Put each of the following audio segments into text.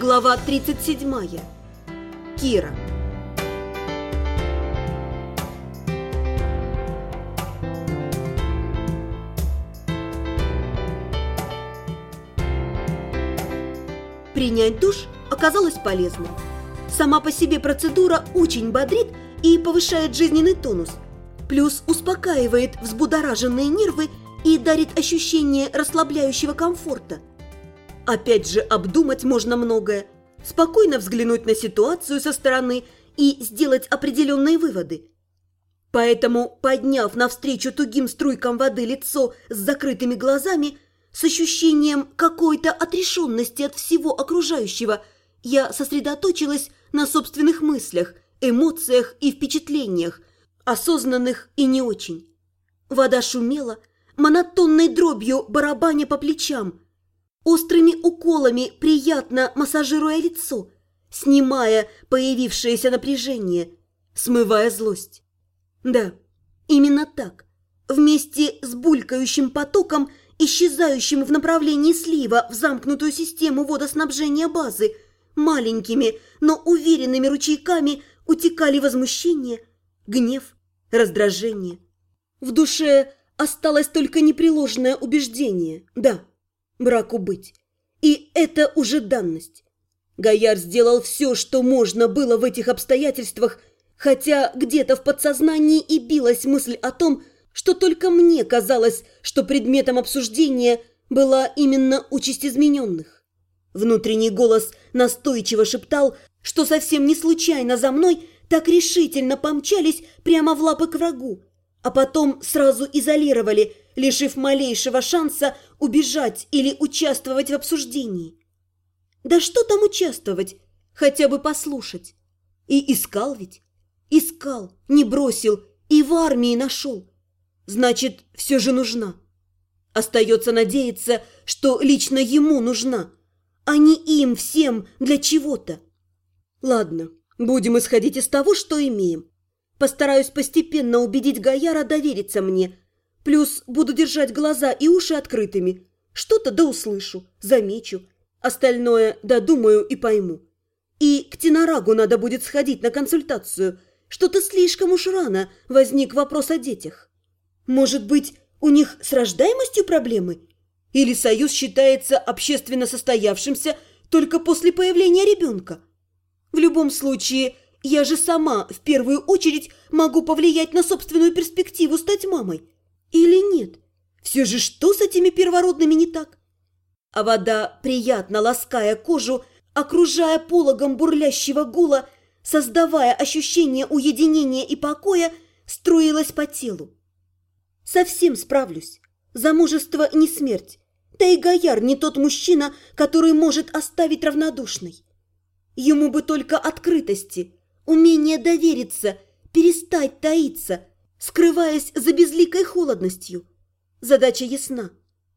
Глава 37. Кира. Принять душ оказалось полезным. Сама по себе процедура очень бодрит и повышает жизненный тонус, плюс успокаивает взбудораженные нервы и дарит ощущение расслабляющего комфорта. Опять же, обдумать можно многое, спокойно взглянуть на ситуацию со стороны и сделать определенные выводы. Поэтому, подняв навстречу тугим струйкам воды лицо с закрытыми глазами, с ощущением какой-то отрешенности от всего окружающего, я сосредоточилась на собственных мыслях, эмоциях и впечатлениях, осознанных и не очень. Вода шумела, монотонной дробью барабаня по плечам, острыми уколами приятно массажируя лицо, снимая появившееся напряжение, смывая злость. Да, именно так, вместе с булькающим потоком, исчезающим в направлении слива в замкнутую систему водоснабжения базы, маленькими, но уверенными ручейками утекали возмущение, гнев, раздражение. В душе осталось только непреложное убеждение. Да, браку быть. И это уже данность. Гояр сделал все, что можно было в этих обстоятельствах, хотя где-то в подсознании и билась мысль о том, что только мне казалось, что предметом обсуждения была именно участь измененных. Внутренний голос настойчиво шептал, что совсем не случайно за мной так решительно помчались прямо в лапы к врагу, а потом сразу изолировали, лишив малейшего шанса убежать или участвовать в обсуждении. Да что там участвовать, хотя бы послушать. И искал ведь, искал, не бросил и в армии нашел. Значит, все же нужна. Остается надеяться, что лично ему нужна, а не им всем для чего-то. Ладно, будем исходить из того, что имеем. Постараюсь постепенно убедить Гаяра довериться мне. Плюс буду держать глаза и уши открытыми. Что-то да услышу, замечу. Остальное додумаю и пойму. И к Тинорагу надо будет сходить на консультацию. Что-то слишком уж рано возник вопрос о детях. Может быть, у них с рождаемостью проблемы? Или союз считается общественно состоявшимся только после появления ребенка? В любом случае, я же сама в первую очередь могу повлиять на собственную перспективу стать мамой. Или нет? Все же что с этими первородными не так? А вода, приятно лаская кожу, окружая пологом бурлящего гула, создавая ощущение уединения и покоя, струилась по телу. Совсем справлюсь. Замужество не смерть. Да и Гояр не тот мужчина, который может оставить равнодушной. Ему бы только открытости – умение довериться, перестать таиться, скрываясь за безликой холодностью. Задача ясна.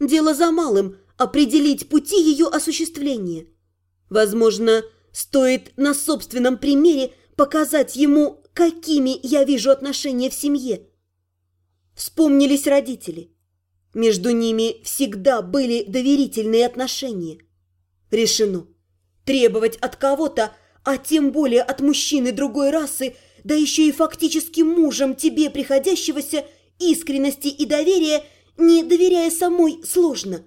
Дело за малым – определить пути ее осуществления. Возможно, стоит на собственном примере показать ему, какими я вижу отношения в семье. Вспомнились родители. Между ними всегда были доверительные отношения. Решено. Требовать от кого-то – а тем более от мужчины другой расы, да еще и фактически мужем тебе приходящегося, искренности и доверия, не доверяя самой, сложно.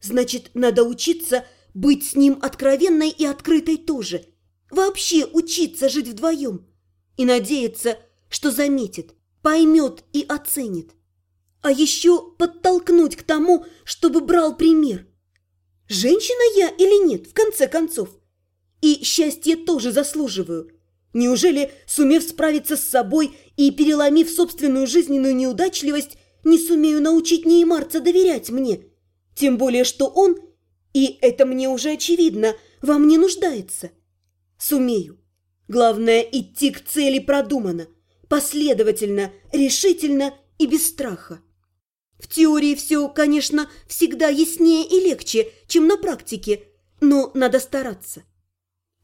Значит, надо учиться быть с ним откровенной и открытой тоже. Вообще учиться жить вдвоем. И надеяться, что заметит, поймет и оценит. А еще подтолкнуть к тому, чтобы брал пример. Женщина я или нет, в конце концов? И счастье тоже заслуживаю. Неужели, сумев справиться с собой и переломив собственную жизненную неудачливость, не сумею научить Неймарца доверять мне? Тем более, что он, и это мне уже очевидно, во мне нуждается. Сумею. Главное, идти к цели продуманно, последовательно, решительно и без страха. В теории все, конечно, всегда яснее и легче, чем на практике, но надо стараться.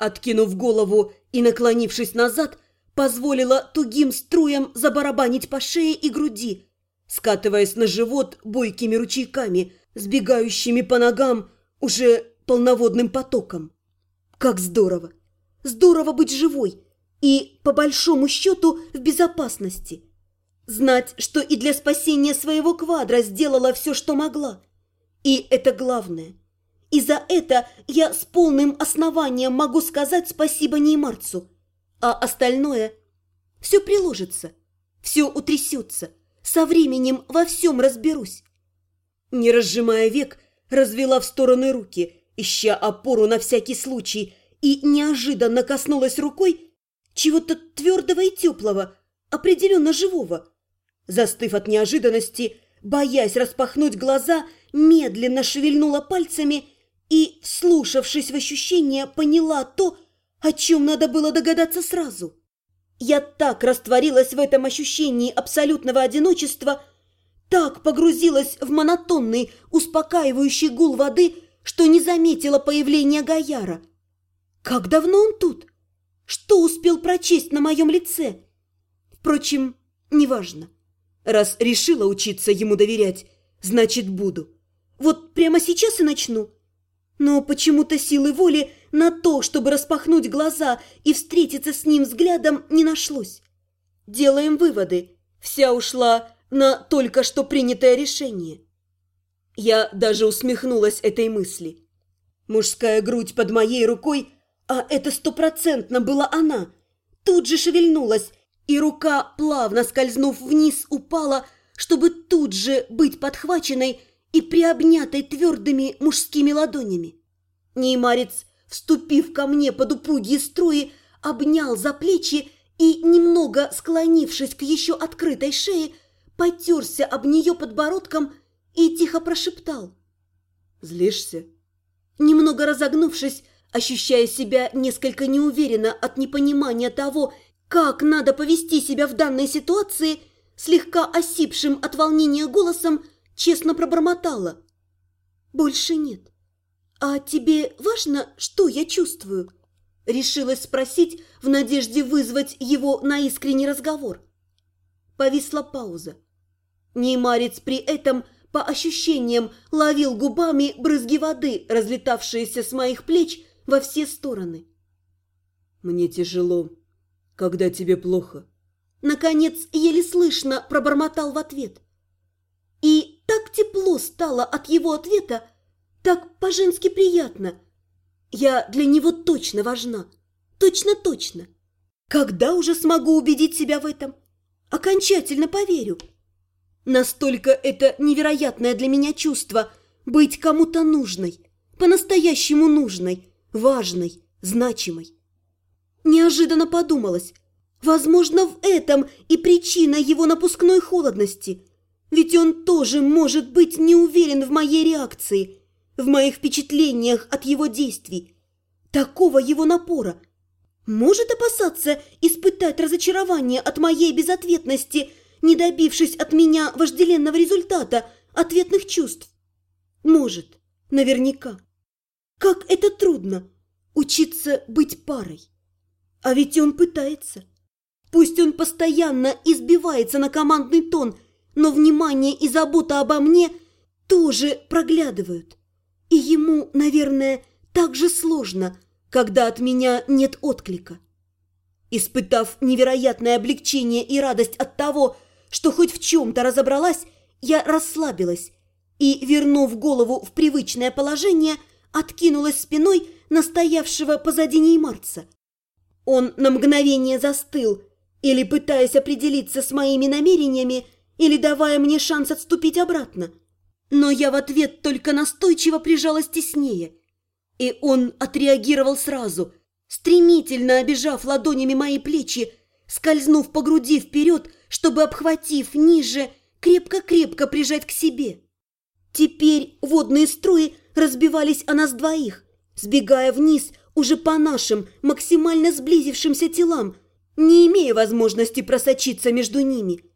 Откинув голову и наклонившись назад, позволила тугим струям забарабанить по шее и груди, скатываясь на живот бойкими ручейками, сбегающими по ногам уже полноводным потоком. Как здорово! Здорово быть живой и, по большому счету, в безопасности. Знать, что и для спасения своего квадра сделала все, что могла. И это главное. И за это я с полным основанием могу сказать спасибо Неймарцу. А остальное все приложится, все утрясется. Со временем во всем разберусь. Не разжимая век, развела в стороны руки, ища опору на всякий случай, и неожиданно коснулась рукой чего-то твердого и теплого, определенно живого. Застыв от неожиданности, боясь распахнуть глаза, медленно шевельнула пальцами и, слушавшись в ощущения, поняла то, о чем надо было догадаться сразу. Я так растворилась в этом ощущении абсолютного одиночества, так погрузилась в монотонный, успокаивающий гул воды, что не заметила появления Гаяра. Как давно он тут? Что успел прочесть на моем лице? Впрочем, неважно. Раз решила учиться ему доверять, значит, буду. Вот прямо сейчас и начну. Но почему-то силы воли на то, чтобы распахнуть глаза и встретиться с ним взглядом, не нашлось. Делаем выводы. Вся ушла на только что принятое решение. Я даже усмехнулась этой мысли. Мужская грудь под моей рукой, а это стопроцентно была она, тут же шевельнулась, и рука, плавно скользнув вниз, упала, чтобы тут же быть подхваченной и приобнятой твердыми мужскими ладонями. Неймарец, вступив ко мне под упругие струи, обнял за плечи и, немного склонившись к еще открытой шее, потерся об нее подбородком и тихо прошептал. «Злишься?» Немного разогнувшись, ощущая себя несколько неуверенно от непонимания того, как надо повести себя в данной ситуации, слегка осипшим от волнения голосом, честно пробормотала. «Больше нет. А тебе важно, что я чувствую?» Решилась спросить в надежде вызвать его на искренний разговор. Повисла пауза. Неймарец при этом, по ощущениям, ловил губами брызги воды, разлетавшиеся с моих плеч во все стороны. «Мне тяжело, когда тебе плохо». Наконец, еле слышно пробормотал в ответ. Тепло стало от его ответа, так по-женски приятно. Я для него точно важна, точно-точно. Когда уже смогу убедить себя в этом? Окончательно поверю. Настолько это невероятное для меня чувство быть кому-то нужной, по-настоящему нужной, важной, значимой. Неожиданно подумалось, возможно, в этом и причина его напускной холодности. Ведь он тоже может быть не уверен в моей реакции, в моих впечатлениях от его действий. Такого его напора. Может опасаться испытать разочарование от моей безответности – не добившись от меня вожделенного результата, ответных чувств? Может, наверняка. Как это трудно – учиться быть парой. А ведь он пытается. Пусть он постоянно избивается на командный тон, но внимание и забота обо мне тоже проглядывают. И ему, наверное, так же сложно, когда от меня нет отклика. Испытав невероятное облегчение и радость от того, что хоть в чем-то разобралась, я расслабилась и, вернув голову в привычное положение, откинулась спиной на стоявшего позади Неймарца. Он на мгновение застыл, или пытаясь определиться с моими намерениями, или давая мне шанс отступить обратно. Но я в ответ только настойчиво прижалась теснее. И он отреагировал сразу, стремительно обижав ладонями мои плечи, скользнув по груди вперед, чтобы, обхватив ниже, крепко-крепко прижать к себе. Теперь водные струи разбивались о нас двоих, сбегая вниз уже по нашим, максимально сблизившимся телам, не имея возможности просочиться между ними.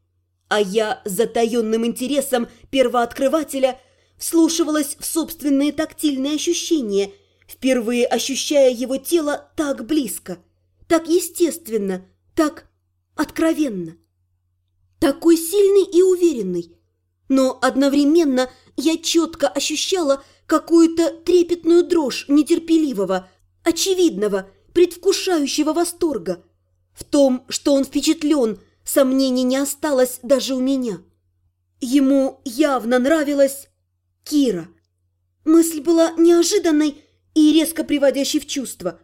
А я с затаенным интересом первооткрывателя вслушивалась в собственные тактильные ощущения, впервые ощущая его тело так близко, так естественно, так откровенно такой сильный и уверенный. Но одновременно я четко ощущала какую-то трепетную дрожь нетерпеливого, очевидного, предвкушающего восторга. В том, что он впечатлен, сомнений не осталось даже у меня. Ему явно нравилась Кира. Мысль была неожиданной и резко приводящей в чувство.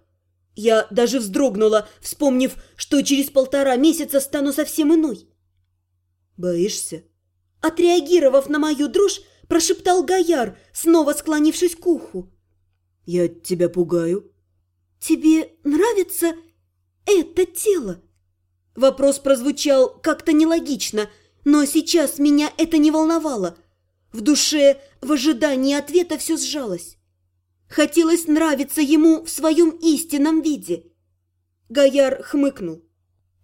Я даже вздрогнула, вспомнив, что через полтора месяца стану совсем иной. «Боишься?» Отреагировав на мою дрожь, прошептал Гояр, снова склонившись к уху. «Я тебя пугаю?» «Тебе нравится это тело?» Вопрос прозвучал как-то нелогично, но сейчас меня это не волновало. В душе в ожидании ответа все сжалось. Хотелось нравиться ему в своем истинном виде. Гояр хмыкнул.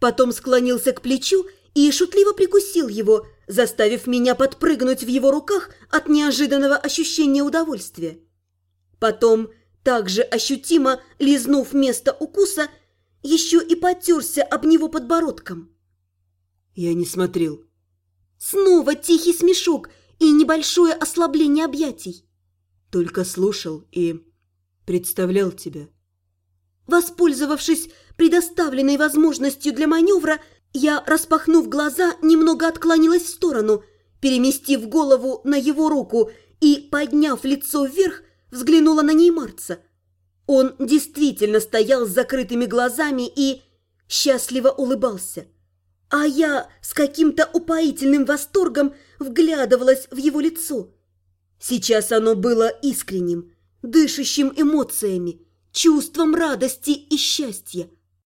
Потом склонился к плечу и шутливо прикусил его, заставив меня подпрыгнуть в его руках от неожиданного ощущения удовольствия. Потом, также ощутимо лизнув место укуса, еще и потерся об него подбородком. Я не смотрел. Снова тихий смешок и небольшое ослабление объятий. Только слушал и представлял тебя. Воспользовавшись предоставленной возможностью для маневра, я, распахнув глаза, немного отклонилась в сторону, переместив голову на его руку и, подняв лицо вверх, взглянула на неймарца. Он действительно стоял с закрытыми глазами и счастливо улыбался. А я с каким-то упоительным восторгом вглядывалась в его лицо. Сейчас оно было искренним, дышащим эмоциями, чувством радости и счастья.